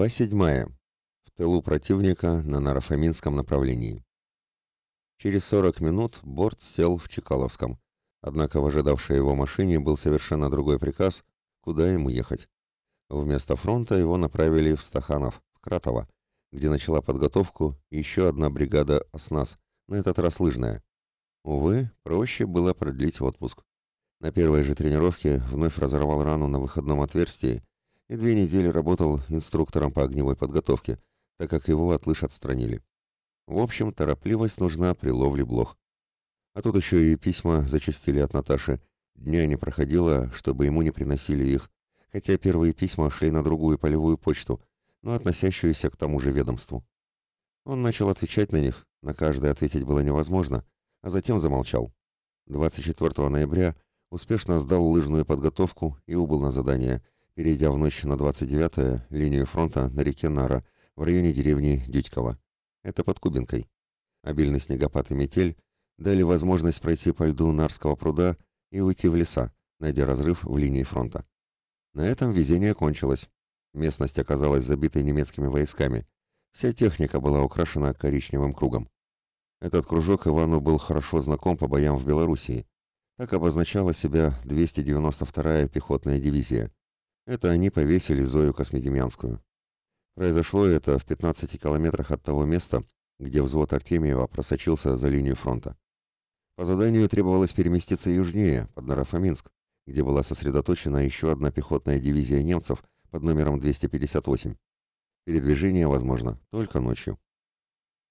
Глава 7. В тылу противника на Нарафаминском направлении. Через 40 минут борт сел в Чекаловском. Однако в ожидавшей его машине был совершенно другой приказ, куда ему ехать. Вместо фронта его направили в Стаханов, в Кратово, где начала подготовку еще одна бригада ОСНАС, на этот раз лыжная. Увы, проще было продлить отпуск. На первой же тренировке вновь разорвал рану на выходном отверстии и две недели работал инструктором по огневой подготовке, так как его от лыж отстранили. В общем, торопливость нужна при ловле блох. А тут еще и письма зачастили от Наташи. Дня не проходило, чтобы ему не приносили их, хотя первые письма шли на другую полевую почту, но относящуюся к тому же ведомству. Он начал отвечать на них, на каждое ответить было невозможно, а затем замолчал. 24 ноября успешно сдал лыжную подготовку и убыл на задание – перейдя в ночь на 29-е линию фронта на реке Нара в районе деревни Дюдьково. Это под Кубинкой. Обильный снегопад и метель дали возможность пройти по льду Нарского пруда и уйти в леса, найдя разрыв в линии фронта. На этом везение кончилось. Местность оказалась забитой немецкими войсками. Вся техника была украшена коричневым кругом. Этот кружок Ивану был хорошо знаком по боям в Белоруссии. Так обозначала себя 292-я пехотная дивизия. Это они повесили Зою Космедемьянскую. Произошло это в 15 километрах от того места, где взвод Артемьева просочился за линию фронта. По заданию требовалось переместиться южнее, под Нарафаминск, где была сосредоточена еще одна пехотная дивизия немцев под номером 258. Передвижение возможно только ночью.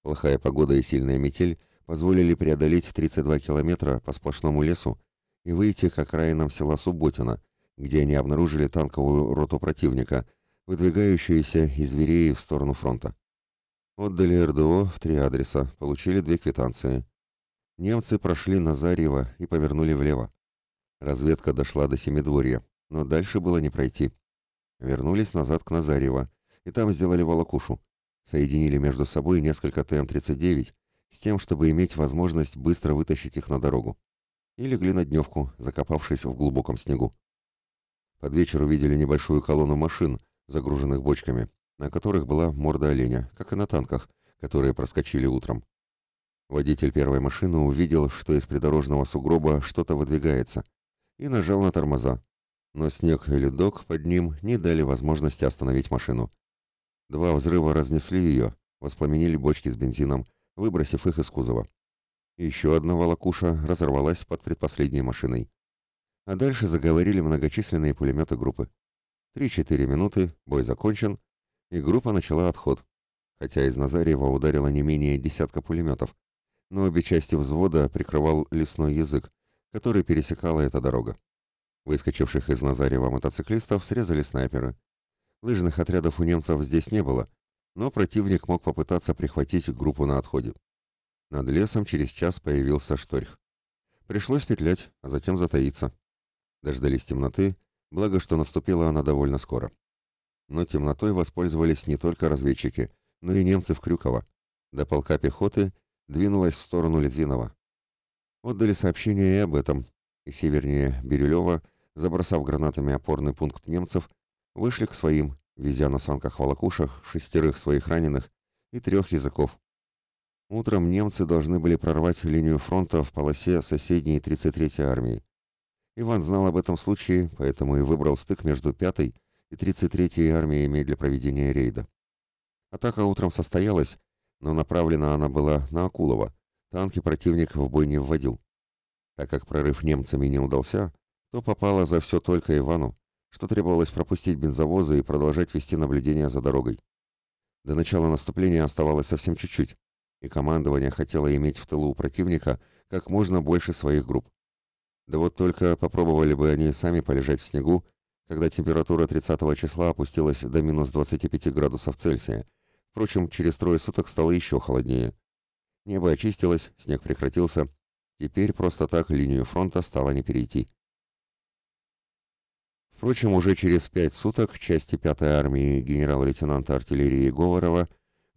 Плохая погода и сильная метель позволили преодолеть 32 километра по сплошному лесу и выйти к окраинам села Субботина, где они обнаружили танковую роту противника, выдвигающуюся из Вереи в сторону фронта. Отдали РДО в три адреса, получили две квитанции. Немцы прошли Назарьево и повернули влево. Разведка дошла до Семидворья, но дальше было не пройти. Вернулись назад к Назарьево, и там сделали волокушу. Соединили между собой несколько ТМ-39 с тем, чтобы иметь возможность быстро вытащить их на дорогу. И легли на дневку, закопавшись в глубоком снегу. Под вечер увидели небольшую колонну машин, загруженных бочками, на которых была морда оленя, как и на танках, которые проскочили утром. Водитель первой машины увидел, что из придорожного сугроба что-то выдвигается, и нажал на тормоза. Но снег и ледок под ним не дали возможности остановить машину. Два взрыва разнесли ее, воспламенили бочки с бензином, выбросив их из кузова. Еще одна волокуша разорвалась под предпоследней машиной а дальше заговорили многочисленные пулеметы группы. Три-четыре минуты, бой закончен, и группа начала отход, хотя из Назарьева ударило не менее десятка пулеметов, но обе части взвода прикрывал лесной язык, который пересекала эта дорога. Выскочивших из Назарева мотоциклистов срезали снайперы. Лыжных отрядов у немцев здесь не было, но противник мог попытаться прихватить группу на отходе. Над лесом через час появился шторх. Пришлось петлять, а затем затаиться. Дождались темноты, благо что наступила она довольно скоро. Но темнотой воспользовались не только разведчики, но и немцы в Крюково. До полка пехоты двинулась в сторону Литвинова. Отдали сообщение и об этом, и севернее Бирюлева, забросав гранатами опорный пункт немцев, вышли к своим, везя на санках-волокушах шестерых своих раненых и трех языков. Утром немцы должны были прорвать линию фронта в полосе соседней 33-й армии. Иван знал об этом случае, поэтому и выбрал стык между 5-й и 33-й армиями для проведения рейда. Атака утром состоялась, но направлена она была на Акулова. Танки противник в бой не вводил. Так как прорыв немцами не удался, то попало за все только Ивану, что требовалось пропустить бензовозы и продолжать вести наблюдение за дорогой. До начала наступления оставалось совсем чуть-чуть, и командование хотело иметь в тылу у противника как можно больше своих групп. Да вот только попробовали бы они сами полежать в снегу, когда температура 30 числа опустилась до минус 25 градусов Цельсия. Впрочем, через трое суток стало еще холоднее. Небо очистилось, снег прекратился. Теперь просто так линию фронта стало не перейти. Впрочем, уже через пять суток части 5-й армии генерал-лейтенанта артиллерии Говорова,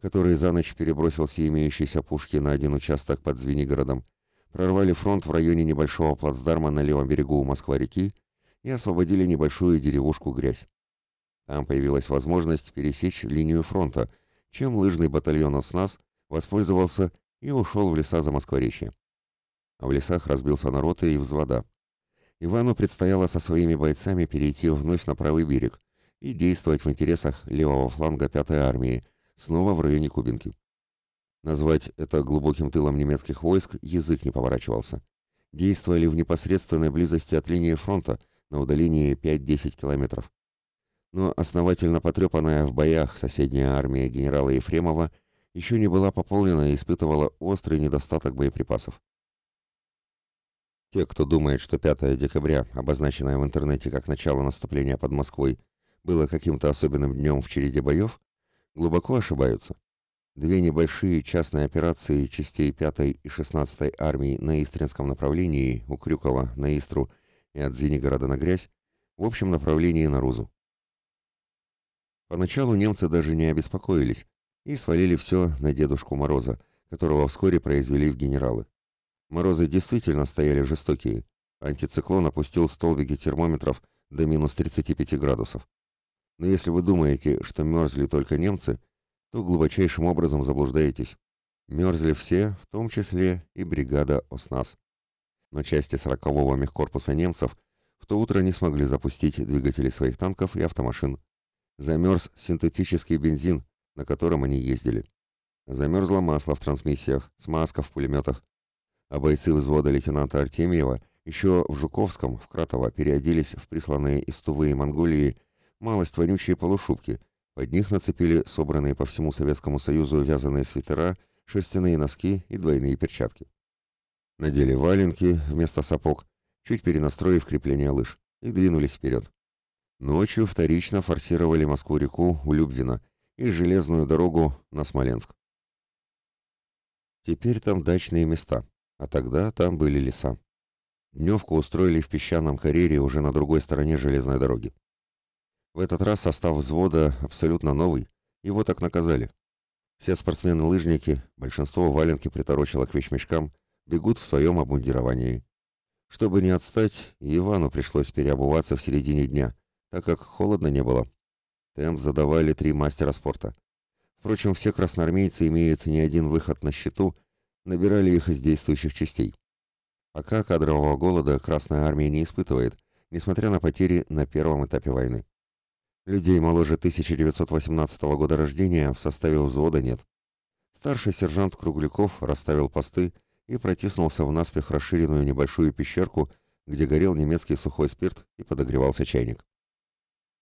который за ночь перебросил все имеющиеся пушки на один участок под Звенигородом, прорвали фронт в районе небольшого плацдарма на левом берегу Москва-реки и освободили небольшую деревушку Грязь. Там появилась возможность пересечь линию фронта, чем лыжный батальон ОСНАС воспользовался и ушел в леса за Москворечье. А в лесах разбился народ и взвода. Ивану предстояло со своими бойцами перейти вновь на правый берег и действовать в интересах левого фланга 5-й армии, снова в районе Кубинки. Назвать это глубоким тылом немецких войск язык не поворачивался. Действовали в непосредственной близости от линии фронта на удалении 5-10 километров. Но основательно потрепанная в боях соседняя армия генерала Ефремова еще не была пополнена и испытывала острый недостаток боеприпасов. Те, кто думает, что 5 декабря, обозначенное в интернете как начало наступления под Москвой, было каким-то особенным днем в череде боев, глубоко ошибаются. Две небольшие частные операции частей 5 и 16 армий на Истринском направлении у Крюкова на Истру и от Звенигорода на Грязь в общем направлении на Рузу. Поначалу немцы даже не обеспокоились и свалили все на Дедушку Мороза, которого вскоре произвели в генералы. Морозы действительно стояли жестокие. Антициклон опустил столбики термометров до минус 35 градусов. Но если вы думаете, что мерзли только немцы, то глубочайшим образом заблуждаетесь. Мерзли все, в том числе и бригада ОСНАС. Но части 40-го мехкорпуса немцев в то утро не смогли запустить двигатели своих танков и автомашин. Замерз синтетический бензин, на котором они ездили. Замерзло масло в трансмиссиях, смазка в пулеметах. А бойцы взвода лейтенанта Артемьева еще в Жуковском, в Кратово, переоделись в присланные из Тувы и Монголии малость вонючие полушубки – под них нацепили собранные по всему Советскому Союзу вязаные свитера, шерстяные носки и двойные перчатки. Надели валенки вместо сапог, чуть перенастроив крепление лыж, и двинулись вперед. Ночью вторично форсировали Москву-реку у Любвина и железную дорогу на Смоленск. Теперь там дачные места, а тогда там были леса. Дневку устроили в песчаном карьере уже на другой стороне железной дороги. В этот раз состав взвода абсолютно новый, его так наказали. Все спортсмены-лыжники, большинство валенки приторочило к вещмешкам, бегут в своем обмундировании. Чтобы не отстать, Ивану пришлось переобуваться в середине дня, так как холодно не было. Темп задавали три мастера спорта. Впрочем, все красноармейцы имеют не один выход на счету, набирали их из действующих частей. Пока кадрового голода Красная Армия не испытывает, несмотря на потери на первом этапе войны. Людей моложе 1918 года рождения в составе взвода нет. Старший сержант Кругляков расставил посты и протиснулся в наспех расширенную небольшую пещерку, где горел немецкий сухой спирт и подогревался чайник.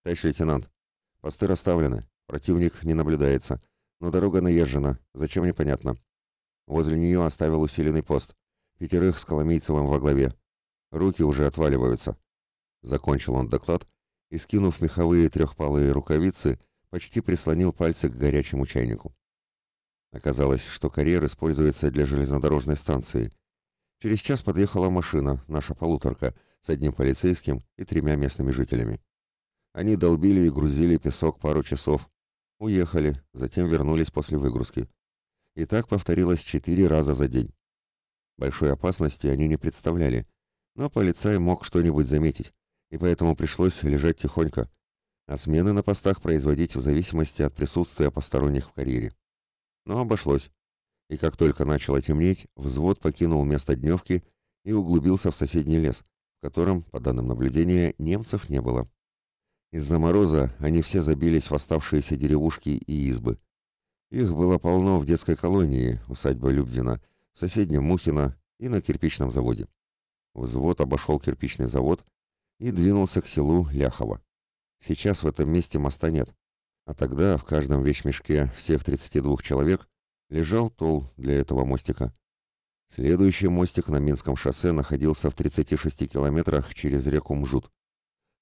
«Товарищ лейтенант, посты расставлены, противник не наблюдается, но дорога наезжена, зачем непонятно. Возле нее оставил усиленный пост, пятерых с Коломейцевым во главе. Руки уже отваливаются». Закончил он доклад и, скинув меховые трехпалые рукавицы, почти прислонил пальцы к горячему чайнику. Оказалось, что карьер используется для железнодорожной станции. Через час подъехала машина, наша полуторка, с одним полицейским и тремя местными жителями. Они долбили и грузили песок пару часов. Уехали, затем вернулись после выгрузки. И так повторилось четыре раза за день. Большой опасности они не представляли, но полицай мог что-нибудь заметить и поэтому пришлось лежать тихонько, а смены на постах производить в зависимости от присутствия посторонних в карьере. Но обошлось, и как только начало темнеть, взвод покинул место дневки и углубился в соседний лес, в котором, по данным наблюдения, немцев не было. Из-за мороза они все забились в оставшиеся деревушки и избы. Их было полно в детской колонии, усадьба Любвина, в соседнем Мухино и на кирпичном заводе. Взвод обошел кирпичный завод и двинулся к селу Ляхово. Сейчас в этом месте моста нет, а тогда в каждом вещмешке всех 32 человек лежал тол для этого мостика. Следующий мостик на Минском шоссе находился в 36 километрах через реку Мжут,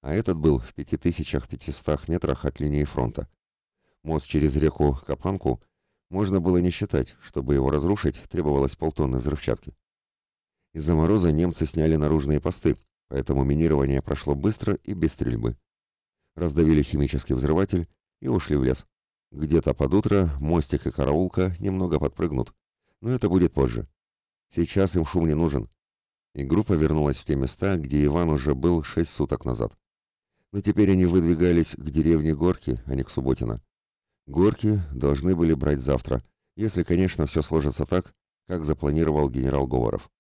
а этот был в 5500 метрах от линии фронта. Мост через реку Капанку можно было не считать, чтобы его разрушить, требовалось полтонны взрывчатки. Из-за мороза немцы сняли наружные посты, поэтому минирование прошло быстро и без стрельбы. Раздавили химический взрыватель и ушли в лес. Где-то под утро мостик и караулка немного подпрыгнут, но это будет позже. Сейчас им шум не нужен. И группа вернулась в те места, где Иван уже был шесть суток назад. но теперь они выдвигались к деревне Горки, а не к Субботино. Горки должны были брать завтра, если, конечно, все сложится так, как запланировал генерал Говоров.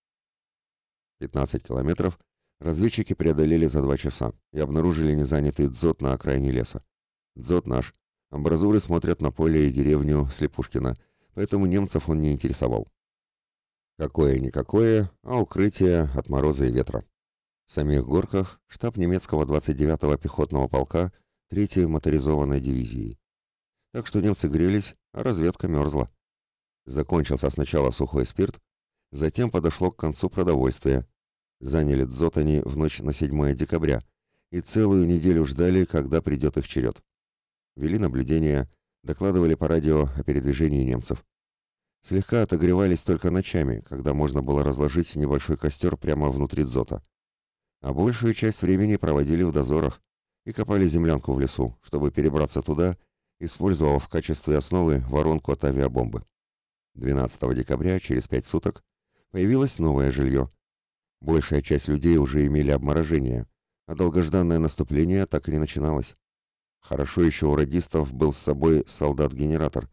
15 километров разведчики преодолели за два часа и обнаружили незанятый дзот на окраине леса. Дзот наш. Амбразуры смотрят на поле и деревню Слепушкина, поэтому немцев он не интересовал. Какое-никакое, а укрытие от мороза и ветра. В самих горках штаб немецкого 29-го пехотного полка 3-й моторизованной дивизии. Так что немцы грелись, а разведка мерзла. Закончился сначала сухой спирт, затем подошло к концу продовольствие. Заняли дзот они в ночь на 7 декабря и целую неделю ждали, когда придет их черед. Вели наблюдения, докладывали по радио о передвижении немцев. Слегка отогревались только ночами, когда можно было разложить небольшой костер прямо внутри дзота. А большую часть времени проводили в дозорах и копали землянку в лесу, чтобы перебраться туда, использовав в качестве основы воронку от авиабомбы. 12 декабря, через пять суток, появилось новое жилье. Большая часть людей уже имели обморожение, а долгожданное наступление так и не начиналось. Хорошо еще у радистов был с собой солдат-генератор,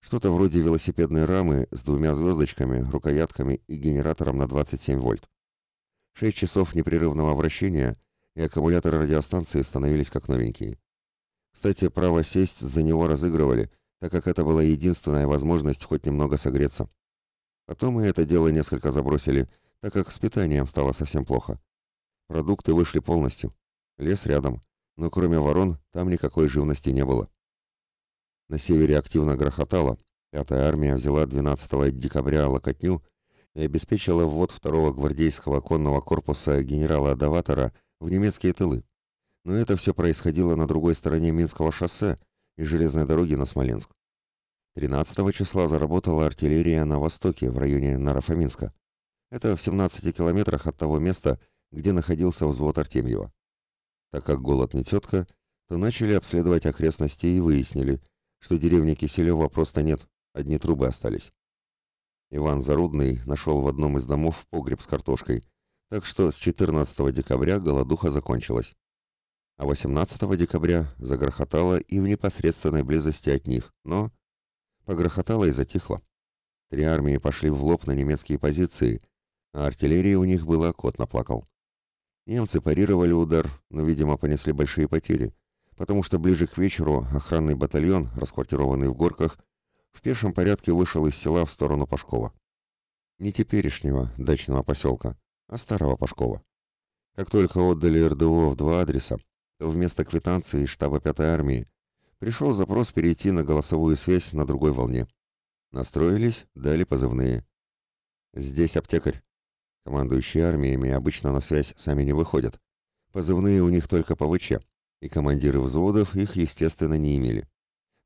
что-то вроде велосипедной рамы с двумя звездочками, рукоятками и генератором на 27 вольт. Шесть часов непрерывного вращения, и аккумуляторы радиостанции становились как новенькие. Кстати, право сесть за него разыгрывали, так как это была единственная возможность хоть немного согреться. Потом мы это дело несколько забросили, так как с питанием стало совсем плохо. Продукты вышли полностью. Лес рядом, но кроме ворон там никакой живности не было. На севере активно грохотало. Пятая армия взяла 12 декабря Локотню и обеспечила ввод второго гвардейского конного корпуса генерала Даватора в немецкие тылы. Но это все происходило на другой стороне Минского шоссе, и железной дороги на Смоленск. 13 числа заработала артиллерия на востоке, в районе Нарафаминска. Это в 17 километрах от того места, где находился взвод Артемьева. Так как голод не тетка, то начали обследовать окрестности и выяснили, что деревни Киселева просто нет, одни трубы остались. Иван Зарудный нашел в одном из домов погреб с картошкой, так что с 14 декабря голодуха закончилась а 18 декабря загрохотало и в непосредственной близости от них, но погрохотало и затихло. Три армии пошли в лоб на немецкие позиции, а артиллерии у них было кот наплакал. Немцы парировали удар, но, видимо, понесли большие потери, потому что ближе к вечеру охранный батальон, расквартированный в горках, в пешем порядке вышел из села в сторону Пашкова. Не теперешнего дачного поселка, а старого Пашкова. Как только отдали РДО в два адреса, вместо квитанции штаба 5-й армии пришел запрос перейти на голосовую связь на другой волне. Настроились, дали позывные. «Здесь аптекарь». Командующие армиями обычно на связь сами не выходят. Позывные у них только по ВЧ, и командиры взводов их, естественно, не имели.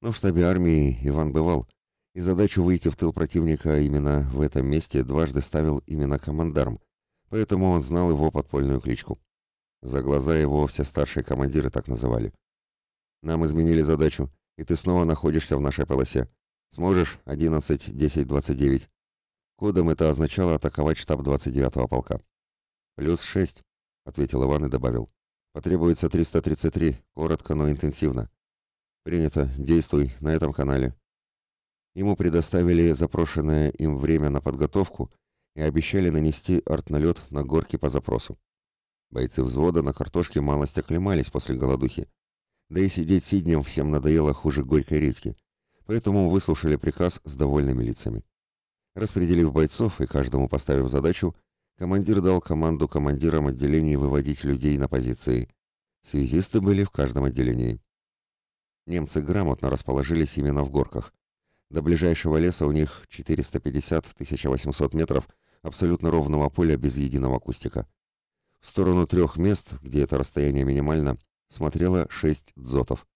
Но в штабе армии Иван бывал, и задачу выйти в тыл противника именно в этом месте дважды ставил именно командарм, поэтому он знал его подпольную кличку. За глаза его все старшие командиры так называли. Нам изменили задачу, и ты снова находишься в нашей полосе. Сможешь 11, 10, 29. Кодом это означало атаковать штаб 29-го полка. Плюс 6, ответил Иван и добавил. Потребуется 333, коротко, но интенсивно. Принято, действуй на этом канале. Ему предоставили запрошенное им время на подготовку и обещали нанести артналет на горки по запросу. Бойцы взвода на картошке малость оклемались после голодухи. Да и сидеть сиднем всем надоело хуже горькой редьки. Поэтому выслушали приказ с довольными лицами. Распределив бойцов и каждому поставив задачу, командир дал команду командирам отделений выводить людей на позиции. Связисты были в каждом отделении. Немцы грамотно расположились именно в горках. До ближайшего леса у них 450-1800 метров абсолютно ровного поля без единого кустика. В сторону трех мест, где это расстояние минимально, смотрело шесть дзотов.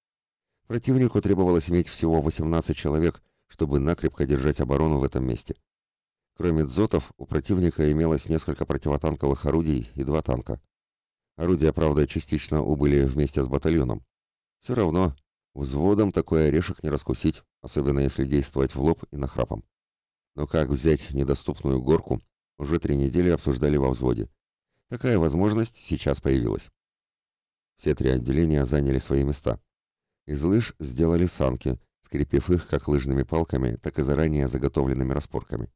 Противнику требовалось иметь всего 18 человек, чтобы накрепко держать оборону в этом месте. Кроме дзотов, у противника имелось несколько противотанковых орудий и два танка. Орудия, правда, частично убыли вместе с батальоном. Все равно, взводом такой орешек не раскусить, особенно если действовать в лоб и нахрапом. Но как взять недоступную горку, уже три недели обсуждали во взводе. Такая возможность сейчас появилась. Все три отделения заняли свои места. Из лыж сделали санки, скрепив их как лыжными палками, так и заранее заготовленными распорками.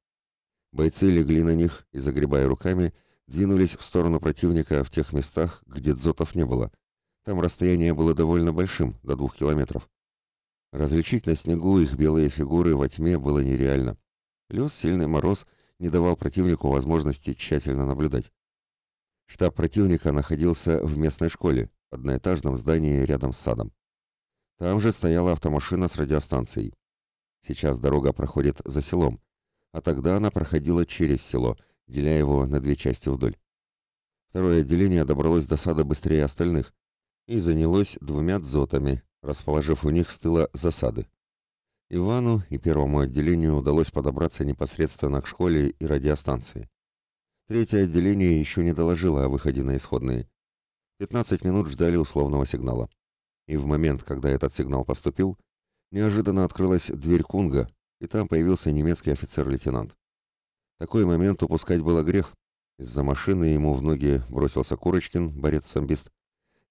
Бойцы легли на них и, загребая руками, двинулись в сторону противника в тех местах, где дзотов не было. Там расстояние было довольно большим, до двух километров. Различить на снегу их белые фигуры во тьме было нереально. Плюс сильный мороз не давал противнику возможности тщательно наблюдать. Штаб противника находился в местной школе, одноэтажном здании рядом с садом. Там же стояла автомашина с радиостанцией. Сейчас дорога проходит за селом, а тогда она проходила через село, деля его на две части вдоль. Второе отделение добралось до сада быстрее остальных и занялось двумя дзотами, расположив у них с тыла засады. Ивану и первому отделению удалось подобраться непосредственно к школе и радиостанции. Третье отделение еще не доложило о выходе на исходные. 15 минут ждали условного сигнала. И в момент, когда этот сигнал поступил, неожиданно открылась дверь Кунга, и там появился немецкий офицер-лейтенант. Такой момент упускать было грех. Из-за машины ему в ноги бросился Курочкин, борец-самбист,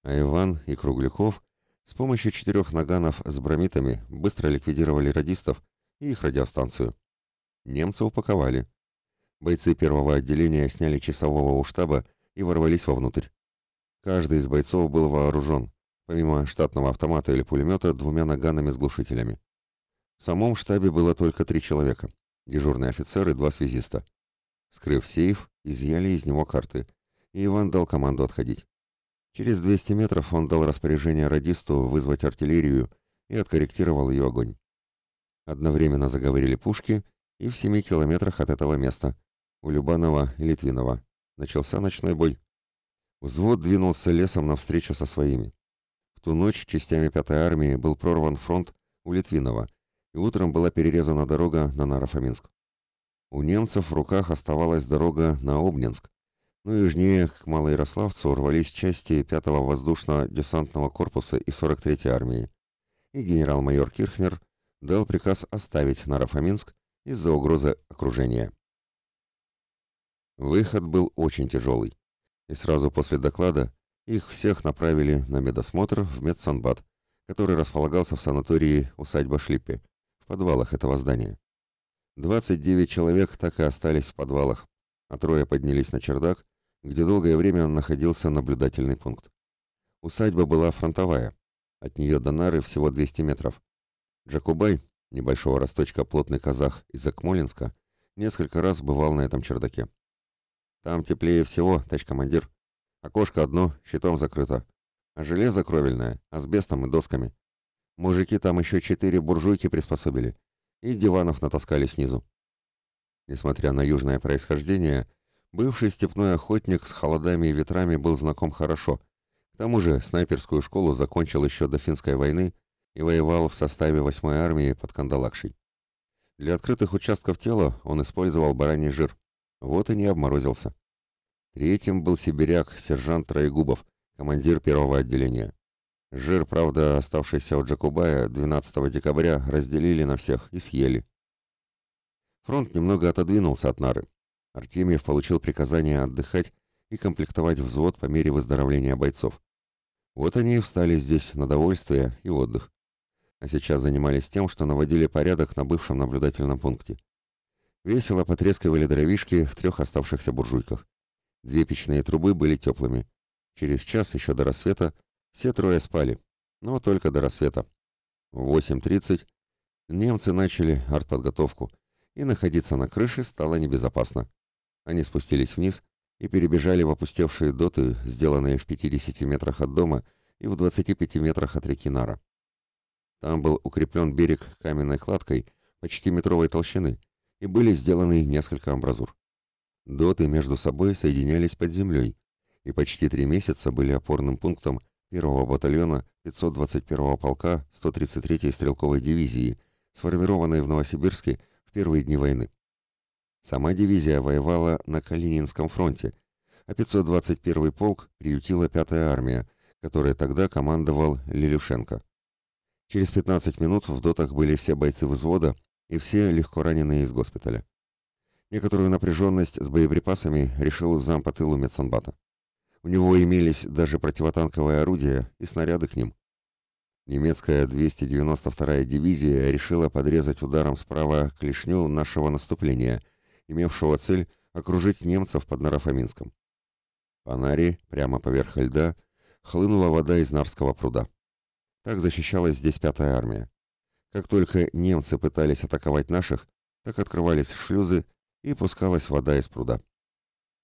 а Иван и Кругляков с помощью четырех наганов с бромитами быстро ликвидировали радистов и их радиостанцию. Немцы упаковали. Бойцы первого отделения сняли часового у штаба и ворвались вовнутрь. Каждый из бойцов был вооружен, помимо штатного автомата или пулемета, двумя наганами с глушителями. В самом штабе было только три человека. Дежурный офицер и два связиста. Скрыв сейф, изъяли из него карты, и Иван дал команду отходить. Через 200 метров он дал распоряжение радисту вызвать артиллерию и откорректировал ее огонь. Одновременно заговорили пушки, и в семи километрах от этого места у Любанова и Литвинова. Начался ночной бой. Взвод двинулся лесом навстречу со своими. В ту ночь частями 5-й армии был прорван фронт у Литвинова, и утром была перерезана дорога на Нарафаминск. У немцев в руках оставалась дорога на Обнинск, но южнее к Малоярославцу рвались части 5-го воздушно-десантного корпуса и 43-й армии, и генерал-майор Кирхнер дал приказ оставить Нарафаминск из-за угрозы окружения. Выход был очень тяжелый, и сразу после доклада их всех направили на медосмотр в медсанбат, который располагался в санатории усадьба Шлиппе, в подвалах этого здания. 29 человек так и остались в подвалах, а трое поднялись на чердак, где долгое время находился наблюдательный пункт. Усадьба была фронтовая, от нее до Нары всего 200 метров. Джакубай, небольшого росточка плотный казах из Акмолинска, несколько раз бывал на этом чердаке. Там теплее всего, товарищ командир. Окошко одно, щитом закрыто. А железо кровельное, асбестом и досками. Мужики там еще четыре буржуйки приспособили. И диванов натаскали снизу. Несмотря на южное происхождение, бывший степной охотник с холодами и ветрами был знаком хорошо. К тому же снайперскую школу закончил еще до финской войны и воевал в составе 8-й армии под Кандалакшей. Для открытых участков тела он использовал бараний жир. Вот и не обморозился. Третьим был сибиряк, сержант Троегубов, командир первого отделения. Жир, правда, оставшийся у Джакубая 12 декабря, разделили на всех и съели. Фронт немного отодвинулся от Нары. Артемьев получил приказание отдыхать и комплектовать взвод по мере выздоровления бойцов. Вот они и встали здесь на довольствие и отдых. А сейчас занимались тем, что наводили порядок на бывшем наблюдательном пункте. Весело потрескивали дровишки в трех оставшихся буржуйках. Две печные трубы были теплыми. Через час еще до рассвета все трое спали, но только до рассвета. В 8.30 немцы начали артподготовку, и находиться на крыше стало небезопасно. Они спустились вниз и перебежали в опустевшие доты, сделанные в 50 метрах от дома и в 25 метрах от реки Нара. Там был укреплен берег каменной кладкой почти метровой толщины, и были сделаны несколько амбразур. Доты между собой соединялись под землей, и почти три месяца были опорным пунктом первого батальона 521-го полка 133-й стрелковой дивизии, сформированной в Новосибирске в первые дни войны. Сама дивизия воевала на Калининском фронте, а 521-й полк приютила 5-я армия, которой тогда командовал Лилюшенко. Через 15 минут в дотах были все бойцы взвода и все легко раненые из госпиталя. Некоторую напряженность с боеприпасами решил зам по тылу медсанбата. У него имелись даже противотанковые орудия и снаряды к ним. Немецкая 292-я дивизия решила подрезать ударом справа клешню нашего наступления, имевшего цель окружить немцев под Нарафаминском. По Наре, прямо поверх льда, хлынула вода из Нарского пруда. Так защищалась здесь пятая армия. Как только немцы пытались атаковать наших, так открывались шлюзы и пускалась вода из пруда.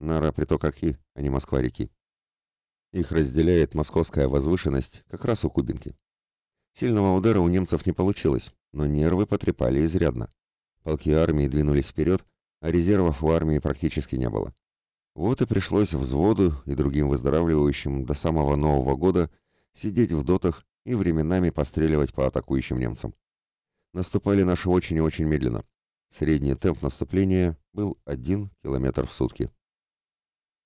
Нара приток Оки, а не Москва-реки. Их разделяет московская возвышенность, как раз у Кубинки. Сильного удара у немцев не получилось, но нервы потрепали изрядно. Полки армии двинулись вперед, а резервов в армии практически не было. Вот и пришлось взводу и другим выздоравливающим до самого Нового года сидеть в дотах и временами постреливать по атакующим немцам. Наступали наши очень и очень медленно. Средний темп наступления был 1 километр в сутки.